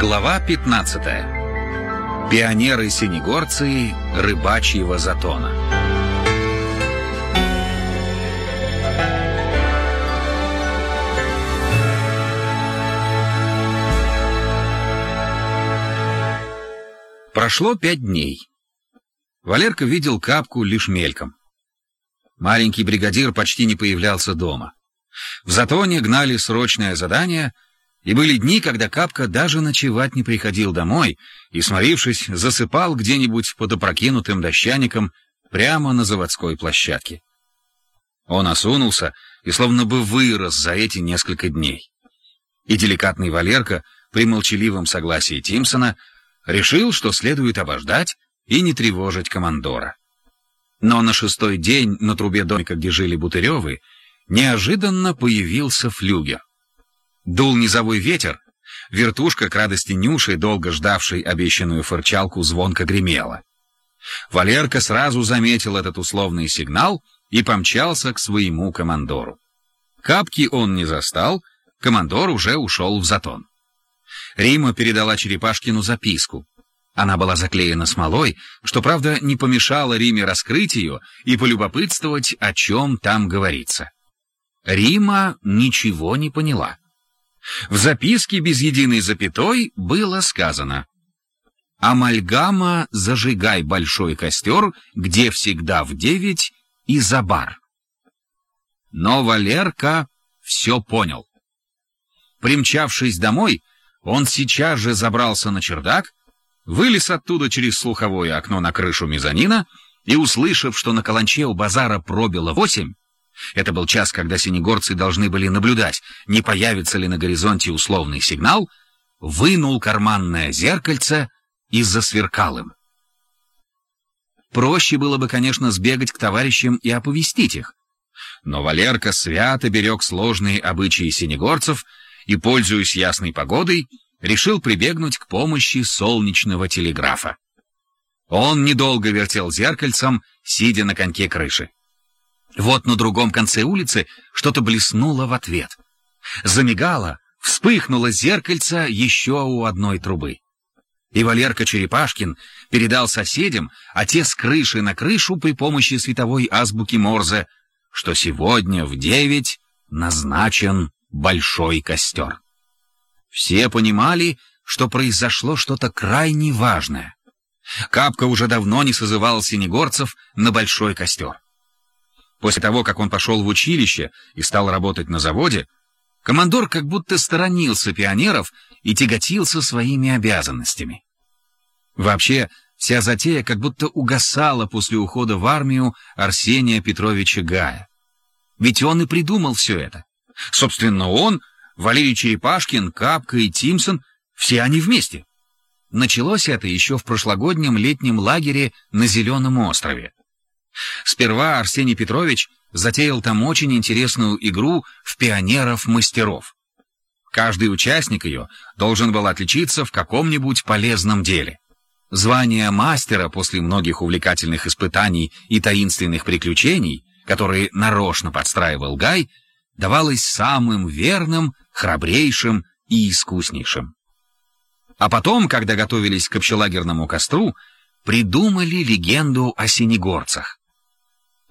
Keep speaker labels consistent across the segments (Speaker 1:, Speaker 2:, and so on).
Speaker 1: Глава 15. Пионеры-синегорцы рыбачьего затона. Прошло пять дней. Валерка видел капку лишь мельком. Маленький бригадир почти не появлялся дома. В затоне гнали срочное задание, и были дни, когда Капка даже ночевать не приходил домой и, сморившись, засыпал где-нибудь под опрокинутым дощаником прямо на заводской площадке. Он осунулся и словно бы вырос за эти несколько дней. И деликатный Валерка, при молчаливом согласии Тимсона, решил, что следует обождать и не тревожить командора. Но на шестой день на трубе домика, где жили Бутыревы, неожиданно появился флюгер. Дул низовой ветер, вертушка к радости Нюши, долго ждавшей обещанную фырчалку, звонко гремела. Валерка сразу заметил этот условный сигнал и помчался к своему командору. Капки он не застал, командор уже ушел в затон. Рима передала Черепашкину записку. Она была заклеена смолой, что, правда, не помешало Риме раскрыть ее и полюбопытствовать, о чем там говорится. Рима ничего не поняла. В записке без единой запятой было сказано «Амальгама, зажигай большой костер, где всегда в девять, и за бар». Но Валерка все понял. Примчавшись домой, он сейчас же забрался на чердак, вылез оттуда через слуховое окно на крышу мезонина и, услышав, что на каланче у базара пробило восемь, это был час, когда синегорцы должны были наблюдать, не появится ли на горизонте условный сигнал, вынул карманное зеркальце и засверкал им. Проще было бы, конечно, сбегать к товарищам и оповестить их. Но Валерка свято берег сложные обычаи синегорцев и, пользуясь ясной погодой, решил прибегнуть к помощи солнечного телеграфа. Он недолго вертел зеркальцем, сидя на коньке крыши. Вот на другом конце улицы что-то блеснуло в ответ. Замигало, вспыхнуло зеркальце еще у одной трубы. И Валерка Черепашкин передал соседям, а те с крыши на крышу при помощи световой азбуки Морзе, что сегодня в девять назначен большой костер. Все понимали, что произошло что-то крайне важное. Капка уже давно не созывал синегорцев на большой костер. После того, как он пошел в училище и стал работать на заводе, командор как будто сторонился пионеров и тяготился своими обязанностями. Вообще, вся затея как будто угасала после ухода в армию Арсения Петровича Гая. Ведь он и придумал все это. Собственно, он, Валерий Черепашкин, Капка и Тимсон — все они вместе. Началось это еще в прошлогоднем летнем лагере на Зеленом острове. Сперва Арсений Петрович затеял там очень интересную игру в пионеров-мастеров. Каждый участник ее должен был отличиться в каком-нибудь полезном деле. Звание мастера после многих увлекательных испытаний и таинственных приключений, которые нарочно подстраивал Гай, давалось самым верным, храбрейшим и искуснейшим. А потом, когда готовились к общелагерному костру, придумали легенду о синегорцах.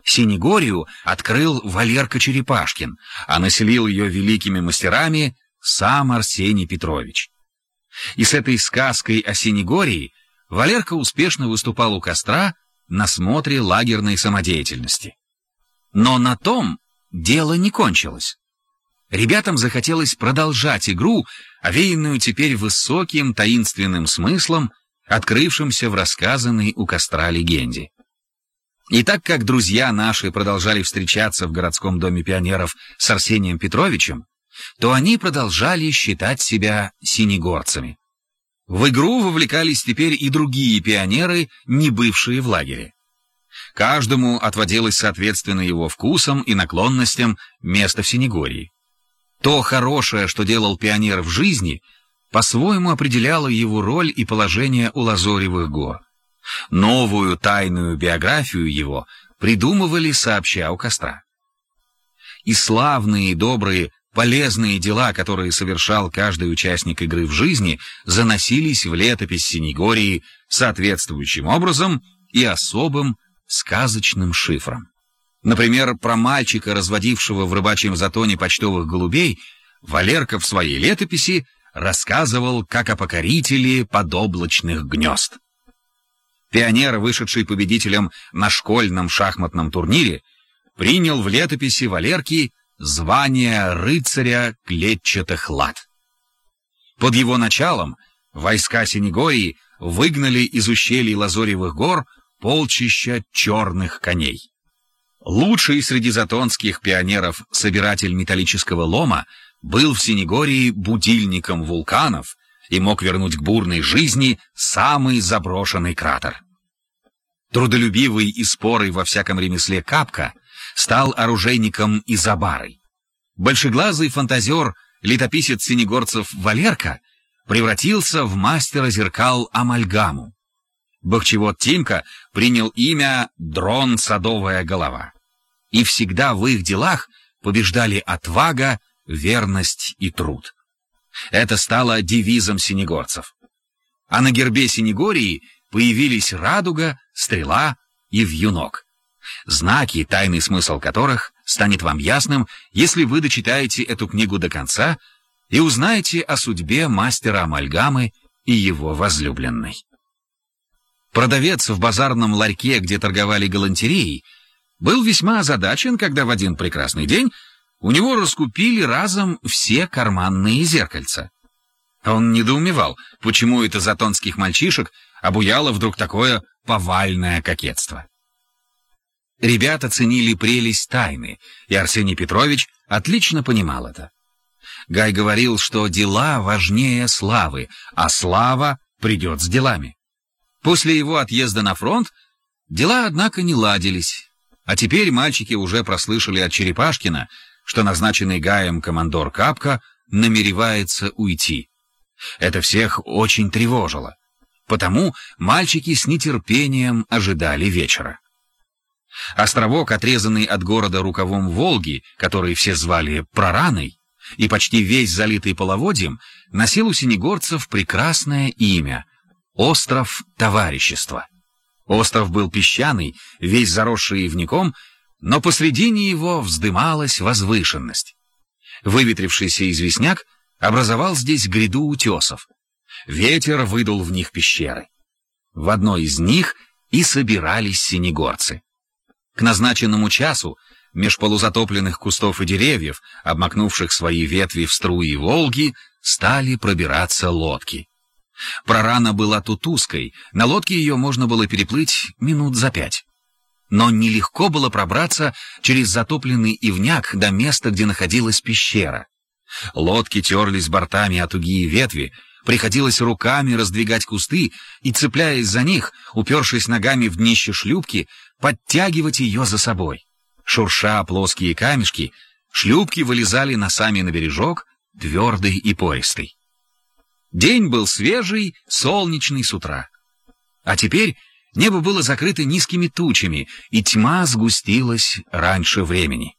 Speaker 1: Синегорию открыл Валерка Черепашкин, а населил ее великими мастерами сам Арсений Петрович. И с этой сказкой о Синегории Валерка успешно выступал у костра на смотре лагерной самодеятельности. Но на том дело не кончилось. Ребятам захотелось продолжать игру, овеянную теперь высоким таинственным смыслом, открывшимся в рассказанной у костра легенде. И так как друзья наши продолжали встречаться в городском доме пионеров с Арсением Петровичем, то они продолжали считать себя синегорцами. В игру вовлекались теперь и другие пионеры, не бывшие в лагере. Каждому отводилось соответственно его вкусам и наклонностям место в Синегории. То хорошее, что делал пионер в жизни, по-своему определяло его роль и положение у Лазоревых гор. Новую тайную биографию его придумывали сообща у костра. И славные добрые полезные дела, которые совершал каждый участник игры в жизни, заносились в летопись Синегории соответствующим образом и особым сказочным шифром. Например, про мальчика, разводившего в рыбачьем затоне почтовых голубей, Валерка в своей летописи рассказывал как о покорителе подоблачных гнезд. Пионер, вышедший победителем на школьном шахматном турнире, принял в летописи Валерки звание рыцаря клетчатых лад. Под его началом войска Синегории выгнали из ущелий Лазоревых гор полчища черных коней. Лучший среди затонских пионеров собиратель металлического лома был в Синегории будильником вулканов и мог вернуть к бурной жизни самый заброшенный кратер. Трудолюбивый и спорый во всяком ремесле Капка стал оружейником Изабарой. Большеглазый фантазер, летописец синегорцев Валерка превратился в мастера зеркал Амальгаму. Бахчевод Тимка принял имя Дрон Садовая Голова. И всегда в их делах побеждали отвага, верность и труд. Это стало девизом синегорцев. А на гербе Синегории появились радуга, стрела и вьюнок. Знаки, тайный смысл которых станет вам ясным, если вы дочитаете эту книгу до конца и узнаете о судьбе мастера амальгамы и его возлюбленной. Продавец в базарном ларьке, где торговали галантереей, был весьма озадачен, когда в один прекрасный день у него раскупили разом все карманные зеркальца. Он недоумевал, почему это затонских мальчишек обуяло вдруг такое повальное кокетство. Ребята ценили прелесть тайны, и Арсений Петрович отлично понимал это. Гай говорил, что дела важнее славы, а слава придет с делами. После его отъезда на фронт дела, однако, не ладились, а теперь мальчики уже прослышали от Черепашкина, что назначенный Гаем командор Капка намеревается уйти. Это всех очень тревожило. Потому мальчики с нетерпением ожидали вечера. Островок, отрезанный от города рукавом Волги, который все звали Прораной, и почти весь залитый половодьем, носил у синегорцев прекрасное имя — Остров Товарищества. Остров был песчаный, весь заросший ивняком, но посредине его вздымалась возвышенность. Выветрившийся известняк образовал здесь гряду утесов. Ветер выдул в них пещеры. В одной из них и собирались синегорцы. К назначенному часу меж полузатопленных кустов и деревьев, обмакнувших свои ветви в струи Волги, стали пробираться лодки. Прорана была тут узкой, на лодке ее можно было переплыть минут за пять но нелегко было пробраться через затопленный ивняк до места, где находилась пещера. Лодки терлись бортами о тугие ветви, приходилось руками раздвигать кусты и, цепляясь за них, упершись ногами в днище шлюпки, подтягивать ее за собой. Шурша плоские камешки, шлюпки вылезали носами на бережок, твердый и пористый. День был свежий, солнечный с утра. А теперь Небо было закрыто низкими тучами, и тьма сгустилась раньше времени.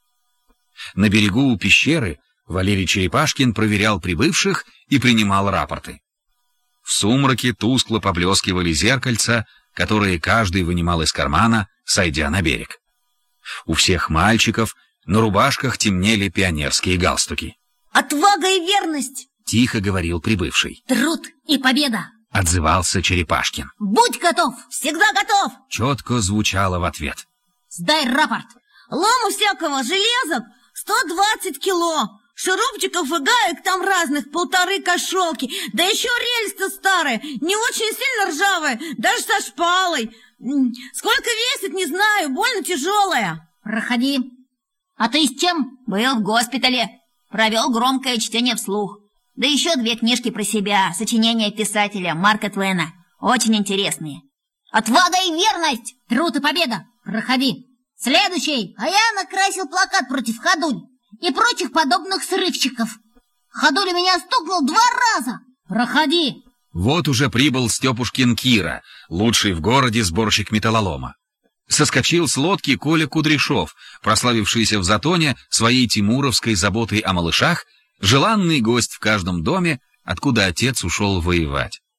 Speaker 1: На берегу у пещеры Валерий Черепашкин проверял прибывших и принимал рапорты. В сумраке тускло поблескивали зеркальца, которые каждый вынимал из кармана, сойдя на берег. У всех мальчиков на рубашках темнели пионерские галстуки.
Speaker 2: «Отвага и верность!»
Speaker 1: — тихо говорил прибывший.
Speaker 2: «Труд и победа!»
Speaker 1: — отзывался Черепашкин.
Speaker 2: «Будь готов! Всегда готов!»
Speaker 1: Четко звучало в ответ.
Speaker 2: «Сдай рапорт! Лому всякого железок 120 кило, шурупчиков и гаек там разных полторы кошелки, да еще рельсы старые, не очень сильно ржавые, даже со шпалой. Сколько весит, не знаю, больно тяжелая».
Speaker 3: «Проходи. А ты с чем?» «Был в госпитале. Провел громкое чтение вслух. Да еще две книжки про себя, сочинения писателя Марка Твена. Очень интересные. Отвага и верность! Труд и победа! Проходи. Следующий! А я накрасил плакат против Ходуль и прочих подобных срывчиков. Ходуль меня стукнул два раза. Проходи.
Speaker 1: Вот уже прибыл Степушкин Кира, лучший в городе сборщик металлолома. соскочил с лодки Коля Кудряшов, прославившийся в Затоне своей тимуровской заботой о малышах, желанный гость в каждом доме, откуда отец ушел воевать.